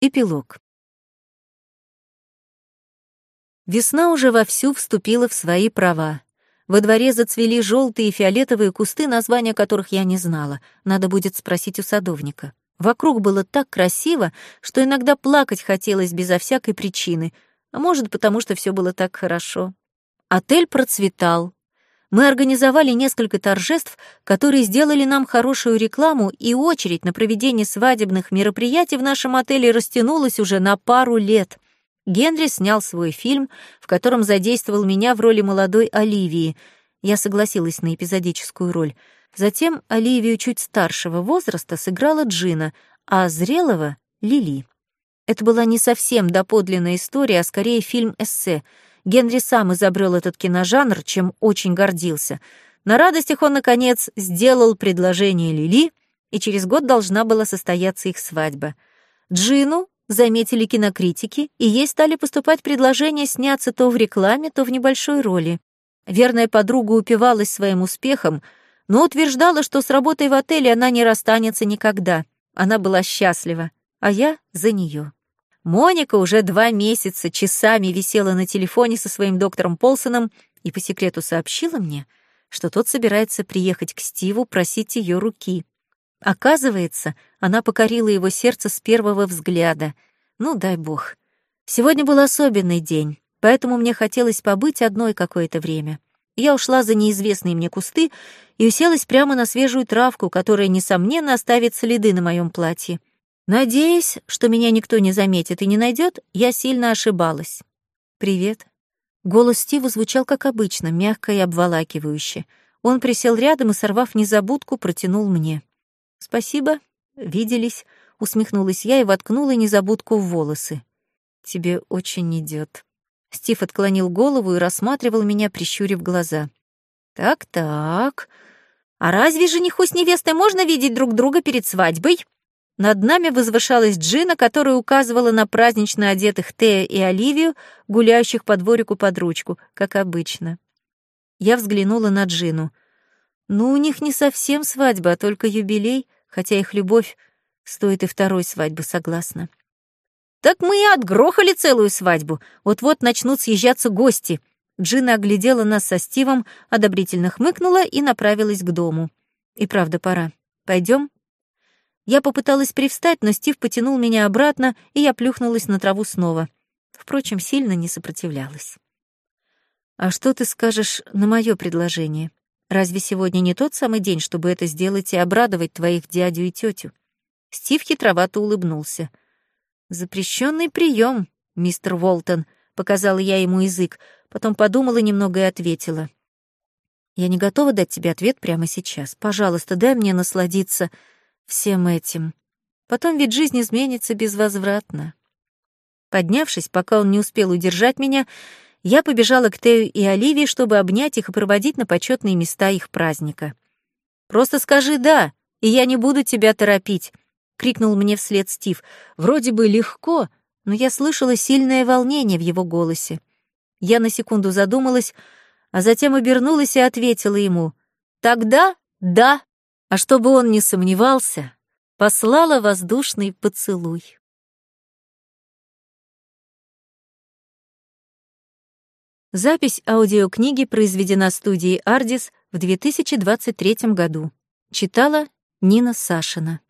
Эпилог. Весна уже вовсю вступила в свои права. Во дворе зацвели желтые и фиолетовые кусты, названия которых я не знала. Надо будет спросить у садовника. Вокруг было так красиво, что иногда плакать хотелось безо всякой причины, а может, потому что все было так хорошо. Отель процветал. Мы организовали несколько торжеств, которые сделали нам хорошую рекламу, и очередь на проведение свадебных мероприятий в нашем отеле растянулась уже на пару лет — Генри снял свой фильм, в котором задействовал меня в роли молодой Оливии. Я согласилась на эпизодическую роль. Затем Оливию чуть старшего возраста сыграла Джина, а зрелого — Лили. Это была не совсем доподлинная история, а скорее фильм-эссе. Генри сам изобрел этот киножанр, чем очень гордился. На радостях он, наконец, сделал предложение Лили, и через год должна была состояться их свадьба. Джину заметили кинокритики, и ей стали поступать предложения сняться то в рекламе, то в небольшой роли. Верная подруга упивалась своим успехом, но утверждала, что с работой в отеле она не расстанется никогда. Она была счастлива, а я за нее. Моника уже два месяца часами висела на телефоне со своим доктором Полсоном и по секрету сообщила мне, что тот собирается приехать к Стиву просить ее руки. Оказывается, она покорила его сердце с первого взгляда. Ну, дай бог. Сегодня был особенный день, поэтому мне хотелось побыть одной какое-то время. Я ушла за неизвестные мне кусты и уселась прямо на свежую травку, которая, несомненно, оставит следы на моем платье. Надеясь, что меня никто не заметит и не найдет, я сильно ошибалась. «Привет». Голос Стива звучал как обычно, мягко и обволакивающе. Он присел рядом и, сорвав незабудку, протянул мне. «Спасибо, виделись», — усмехнулась я и воткнула незабудку в волосы. «Тебе очень идет. Стив отклонил голову и рассматривал меня, прищурив глаза. «Так-так. А разве жениху с невестой можно видеть друг друга перед свадьбой?» Над нами возвышалась Джина, которая указывала на празднично одетых Тея и Оливию, гуляющих по дворику под ручку, как обычно. Я взглянула на Джину. Ну, у них не совсем свадьба, а только юбилей, хотя их любовь стоит и второй свадьбы, согласна. «Так мы и отгрохали целую свадьбу. Вот-вот начнут съезжаться гости». Джина оглядела нас со Стивом, одобрительно хмыкнула и направилась к дому. «И правда, пора. Пойдем? Я попыталась привстать, но Стив потянул меня обратно, и я плюхнулась на траву снова. Впрочем, сильно не сопротивлялась. «А что ты скажешь на мое предложение?» Разве сегодня не тот самый день, чтобы это сделать и обрадовать твоих дядю и тетю? Стив хитровато улыбнулся. Запрещенный прием, мистер Волтон, показала я ему язык, потом подумала немного и ответила. Я не готова дать тебе ответ прямо сейчас. Пожалуйста, дай мне насладиться всем этим. Потом ведь жизнь изменится безвозвратно. Поднявшись, пока он не успел удержать меня, я побежала к Тею и Оливии, чтобы обнять их и проводить на почетные места их праздника. «Просто скажи «да», и я не буду тебя торопить», — крикнул мне вслед Стив. Вроде бы легко, но я слышала сильное волнение в его голосе. Я на секунду задумалась, а затем обернулась и ответила ему. «Тогда да». А чтобы он не сомневался, послала воздушный поцелуй. Запись аудиокниги произведена студией «Ардис» в 2023 году. Читала Нина Сашина.